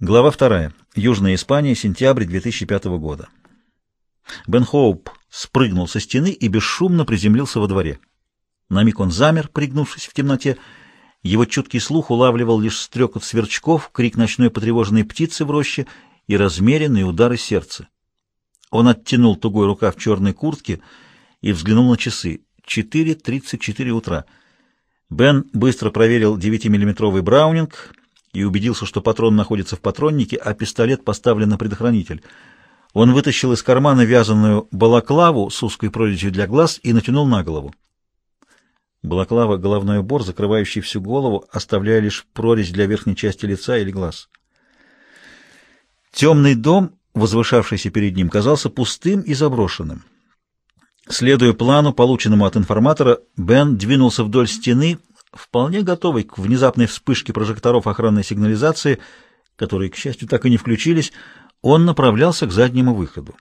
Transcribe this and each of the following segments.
Глава 2. Южная Испания, сентябрь 2005 года. Бен Хоуп спрыгнул со стены и бесшумно приземлился во дворе. На миг он замер, пригнувшись в темноте. Его чуткий слух улавливал лишь стрекот сверчков, крик ночной потревоженной птицы в роще и размеренные удары сердца. Он оттянул тугой рукав черной куртки и взглянул на часы. 4.34 утра. Бен быстро проверил 9-миллиметровый браунинг и убедился, что патрон находится в патроннике, а пистолет поставлен на предохранитель. Он вытащил из кармана вязаную балаклаву с узкой прорезью для глаз и натянул на голову. Балаклава — головной убор, закрывающий всю голову, оставляя лишь прорезь для верхней части лица или глаз. Темный дом, возвышавшийся перед ним, казался пустым и заброшенным. Следуя плану, полученному от информатора, Бен двинулся вдоль стены, вполне готовый к внезапной вспышке прожекторов охранной сигнализации, которые, к счастью, так и не включились, он направлялся к заднему выходу.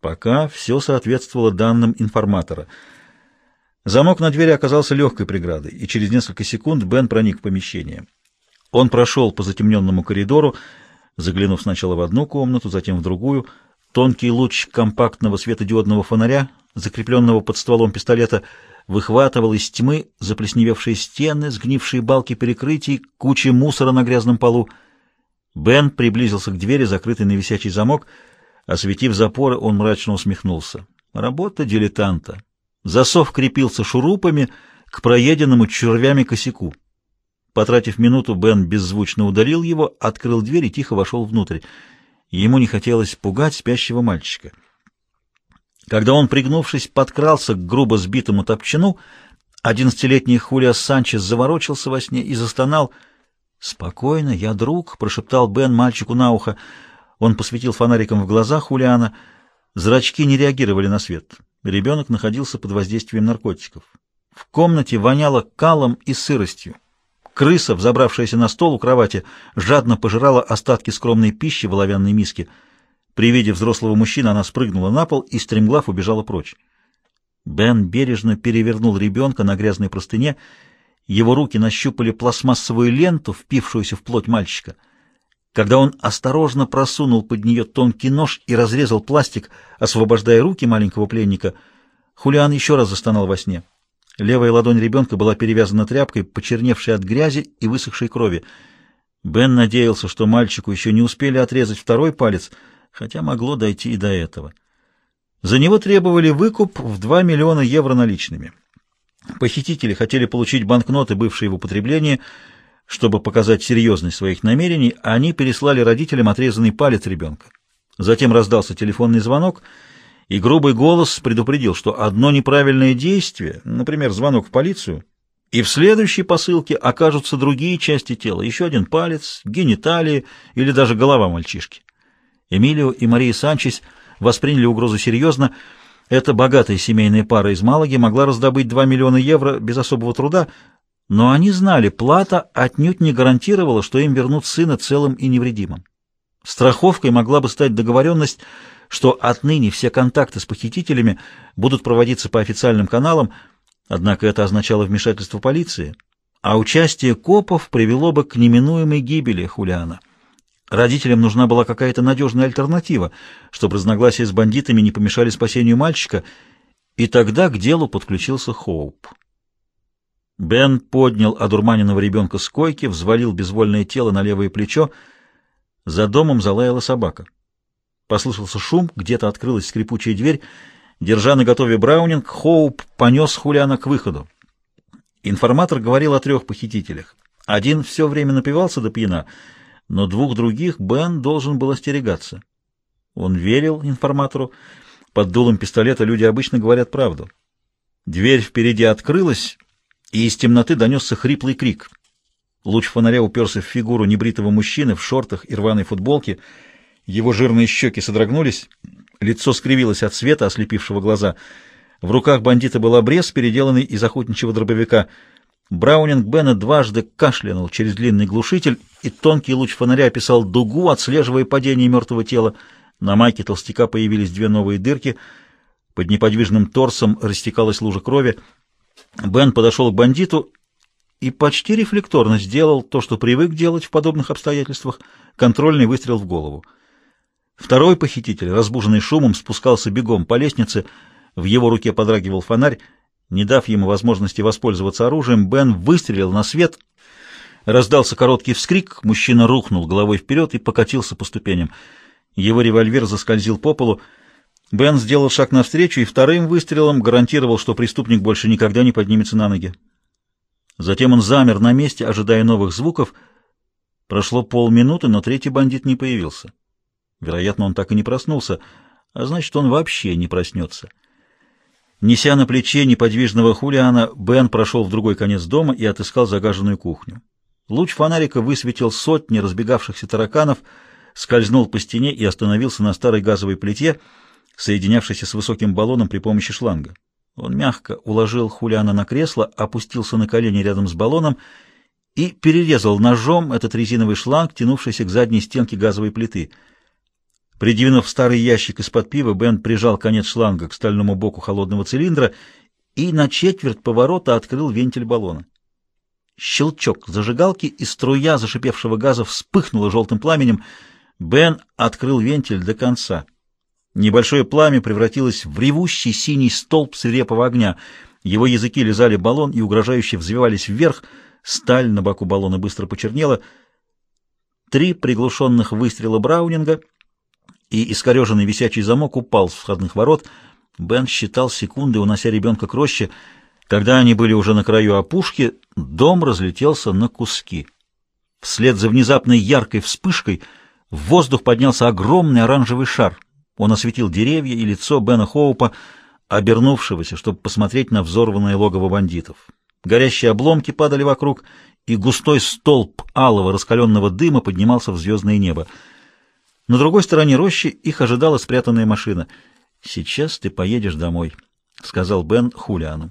Пока все соответствовало данным информатора. Замок на двери оказался легкой преградой, и через несколько секунд Бен проник в помещение. Он прошел по затемненному коридору, заглянув сначала в одну комнату, затем в другую. Тонкий луч компактного светодиодного фонаря, закрепленного под стволом пистолета, выхватывал из тьмы заплесневевшие стены, сгнившие балки перекрытий, кучи мусора на грязном полу. Бен приблизился к двери, закрытой на висячий замок. Осветив запоры, он мрачно усмехнулся. Работа дилетанта. Засов крепился шурупами к проеденному червями косяку. Потратив минуту, Бен беззвучно удалил его, открыл дверь и тихо вошел внутрь. Ему не хотелось пугать спящего мальчика. Когда он, пригнувшись, подкрался к грубо сбитому топчину, одиннадцатилетний Хулиас Санчес заворочился во сне и застонал. «Спокойно, я друг», — прошептал Бен мальчику на ухо. Он посветил фонариком в глаза Хулиана. Зрачки не реагировали на свет. Ребенок находился под воздействием наркотиков. В комнате воняло калом и сыростью. Крыса, взобравшаяся на стол у кровати, жадно пожирала остатки скромной пищи в оловянной миске — при виде взрослого мужчины она спрыгнула на пол и, стремглав, убежала прочь. Бен бережно перевернул ребенка на грязной простыне. Его руки нащупали пластмассовую ленту, впившуюся в плоть мальчика. Когда он осторожно просунул под нее тонкий нож и разрезал пластик, освобождая руки маленького пленника, Хулиан еще раз застонал во сне. Левая ладонь ребенка была перевязана тряпкой, почерневшей от грязи и высохшей крови. Бен надеялся, что мальчику еще не успели отрезать второй палец — хотя могло дойти и до этого. За него требовали выкуп в 2 миллиона евро наличными. Похитители хотели получить банкноты, бывшие в употреблении, чтобы показать серьезность своих намерений, они переслали родителям отрезанный палец ребенка. Затем раздался телефонный звонок, и грубый голос предупредил, что одно неправильное действие, например, звонок в полицию, и в следующей посылке окажутся другие части тела, еще один палец, гениталии или даже голова мальчишки. Эмилио и Мария Санчес восприняли угрозу серьезно. Эта богатая семейная пара из Малаги могла раздобыть 2 миллиона евро без особого труда, но они знали, плата отнюдь не гарантировала, что им вернут сына целым и невредимым. Страховкой могла бы стать договоренность, что отныне все контакты с похитителями будут проводиться по официальным каналам, однако это означало вмешательство полиции, а участие копов привело бы к неминуемой гибели Хулиана. Родителям нужна была какая-то надежная альтернатива, чтобы разногласия с бандитами не помешали спасению мальчика, и тогда к делу подключился Хоуп. Бен поднял одурманенного ребенка с койки, взвалил безвольное тело на левое плечо. За домом залаяла собака. Послышался шум, где-то открылась скрипучая дверь. Держа на готове Браунинг, Хоуп понес Хуляна к выходу. Информатор говорил о трех похитителях. Один все время напивался до пьяна — но двух других Бен должен был остерегаться. Он верил информатору. Под дулом пистолета люди обычно говорят правду. Дверь впереди открылась, и из темноты донесся хриплый крик. Луч фонаря уперся в фигуру небритого мужчины в шортах и рваной футболке. Его жирные щеки содрогнулись, лицо скривилось от света, ослепившего глаза. В руках бандита был обрез, переделанный из охотничьего дробовика — Браунинг Бена дважды кашлянул через длинный глушитель, и тонкий луч фонаря описал дугу, отслеживая падение мертвого тела. На майке толстяка появились две новые дырки. Под неподвижным торсом растекалась лужа крови. Бен подошел к бандиту и почти рефлекторно сделал то, что привык делать в подобных обстоятельствах — контрольный выстрел в голову. Второй похититель, разбуженный шумом, спускался бегом по лестнице, в его руке подрагивал фонарь. Не дав ему возможности воспользоваться оружием, Бен выстрелил на свет. Раздался короткий вскрик, мужчина рухнул головой вперед и покатился по ступеням. Его револьвер заскользил по полу. Бен сделал шаг навстречу и вторым выстрелом гарантировал, что преступник больше никогда не поднимется на ноги. Затем он замер на месте, ожидая новых звуков. Прошло полминуты, но третий бандит не появился. Вероятно, он так и не проснулся, а значит, он вообще не проснется. Неся на плече неподвижного Хулиана, Бен прошел в другой конец дома и отыскал загаженную кухню. Луч фонарика высветил сотни разбегавшихся тараканов, скользнул по стене и остановился на старой газовой плите, соединявшейся с высоким баллоном при помощи шланга. Он мягко уложил Хулиана на кресло, опустился на колени рядом с баллоном и перерезал ножом этот резиновый шланг, тянувшийся к задней стенке газовой плиты — Придвинув старый ящик из-под пива, Бен прижал конец шланга к стальному боку холодного цилиндра и на четверть поворота открыл вентиль баллона. Щелчок зажигалки, и струя зашипевшего газа вспыхнула желтым пламенем. Бен открыл вентиль до конца. Небольшое пламя превратилось в ревущий синий столб свирепого огня. Его языки лизали баллон и угрожающе взвивались вверх. Сталь на боку баллона быстро почернела. Три приглушенных выстрела Браунинга — и искореженный висячий замок упал с входных ворот. Бен считал секунды, унося ребенка к роще. Когда они были уже на краю опушки, дом разлетелся на куски. Вслед за внезапной яркой вспышкой в воздух поднялся огромный оранжевый шар. Он осветил деревья и лицо Бена Хоупа, обернувшегося, чтобы посмотреть на взорванное логово бандитов. Горящие обломки падали вокруг, и густой столб алого раскаленного дыма поднимался в звездное небо. На другой стороне рощи их ожидала спрятанная машина. «Сейчас ты поедешь домой», — сказал Бен Хулиану.